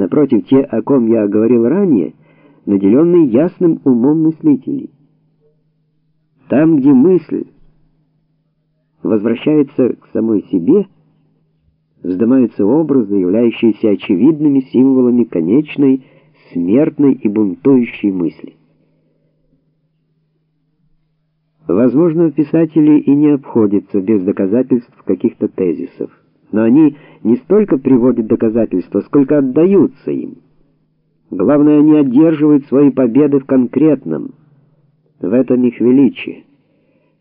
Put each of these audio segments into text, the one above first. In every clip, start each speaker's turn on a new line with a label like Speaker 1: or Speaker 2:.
Speaker 1: Напротив, те, о ком я говорил ранее, наделенные ясным умом мыслителей. Там, где мысль возвращается к самой себе, вздымаются образы, являющиеся очевидными символами конечной, смертной и бунтующей мысли. Возможно, писатели и не обходятся без доказательств каких-то тезисов, но они не столько приводят доказательства, сколько отдаются им. Главное, они одерживают свои победы в конкретном. В этом их величие.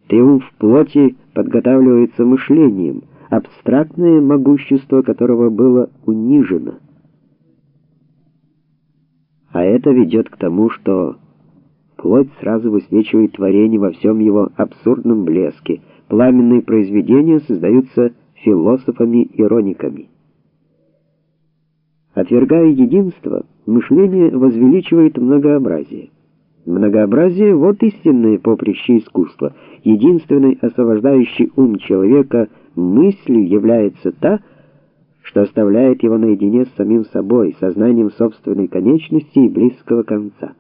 Speaker 1: Триумф плоти подготавливается мышлением, абстрактное могущество которого было унижено. А это ведет к тому, что плоть сразу высвечивает творение во всем его абсурдном блеске. Пламенные произведения создаются философами-ирониками. Отвергая единство, мышление возвеличивает многообразие. Многообразие вот истинное поприще искусства. Единственной освобождающей ум человека мыслью является та, что оставляет его наедине с самим собой, сознанием собственной конечности и близкого конца.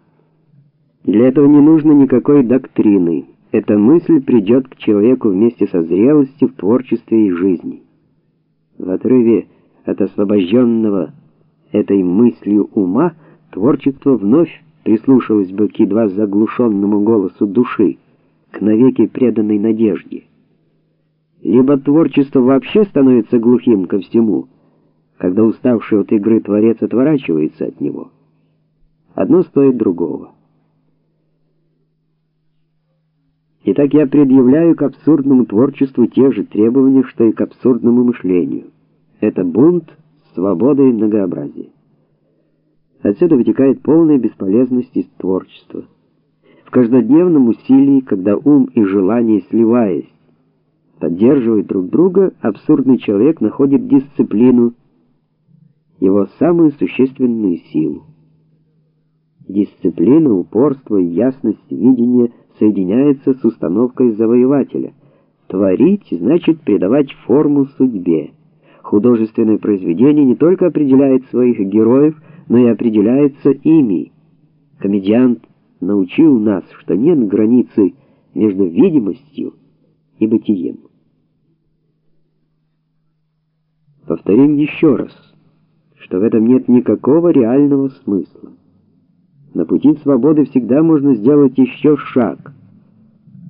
Speaker 1: Для этого не нужно никакой доктрины. Эта мысль придет к человеку вместе со зрелостью в творчестве и жизни. В отрыве от освобожденного этой мыслью ума творчество вновь прислушалось бы к едва заглушенному голосу души, к навеки преданной надежде. Либо творчество вообще становится глухим ко всему, когда уставший от игры творец отворачивается от него. Одно стоит другого. Итак, я предъявляю к абсурдному творчеству те же требования, что и к абсурдному мышлению. Это бунт свободы и многообразия. Отсюда вытекает полная бесполезность из творчества. В каждодневном усилии, когда ум и желание сливаясь, поддерживают друг друга, абсурдный человек находит дисциплину, его самую существенную силу. Дисциплина, упорство ясность видения соединяются с установкой завоевателя. Творить значит придавать форму судьбе. Художественное произведение не только определяет своих героев, но и определяется ими. Комедиант научил нас, что нет границы между видимостью и бытием. Повторим еще раз, что в этом нет никакого реального смысла. На пути свободы всегда можно сделать еще шаг.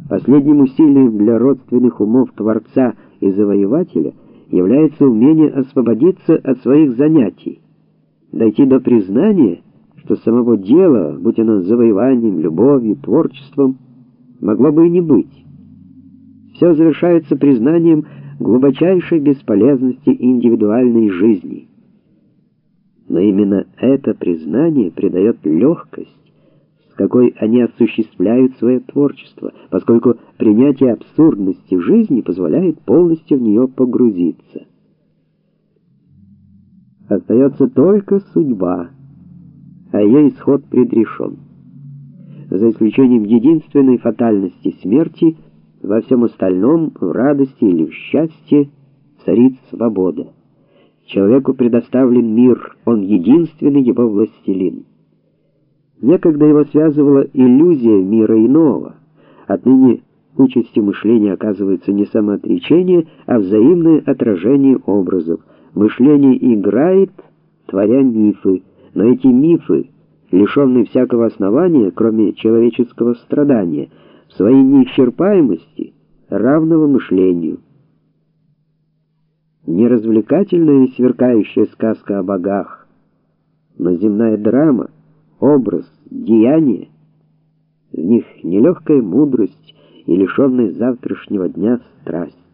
Speaker 1: Последним усилием для родственных умов Творца и Завоевателя является умение освободиться от своих занятий дойти до признания, что самого дела, будь оно завоеванием, любовью, творчеством, могло бы и не быть. Все завершается признанием глубочайшей бесполезности индивидуальной жизни. Но именно это признание придает легкость, с какой они осуществляют свое творчество, поскольку принятие абсурдности жизни позволяет полностью в нее погрузиться. Остается только судьба, а ее исход предрешен. За исключением единственной фатальности смерти, во всем остальном, в радости или в счастье, царит свобода. Человеку предоставлен мир, он единственный его властелин. Некогда его связывала иллюзия мира иного. Отныне участью мышления оказывается не самоотречение, а взаимное отражение образов. Мышление играет, творя мифы, но эти мифы, лишенные всякого основания, кроме человеческого страдания, в своей неисчерпаемости равного мышлению. Не развлекательная и сверкающая сказка о богах, но земная драма, образ, деяние, в них нелегкая мудрость и лишенная завтрашнего дня страсть.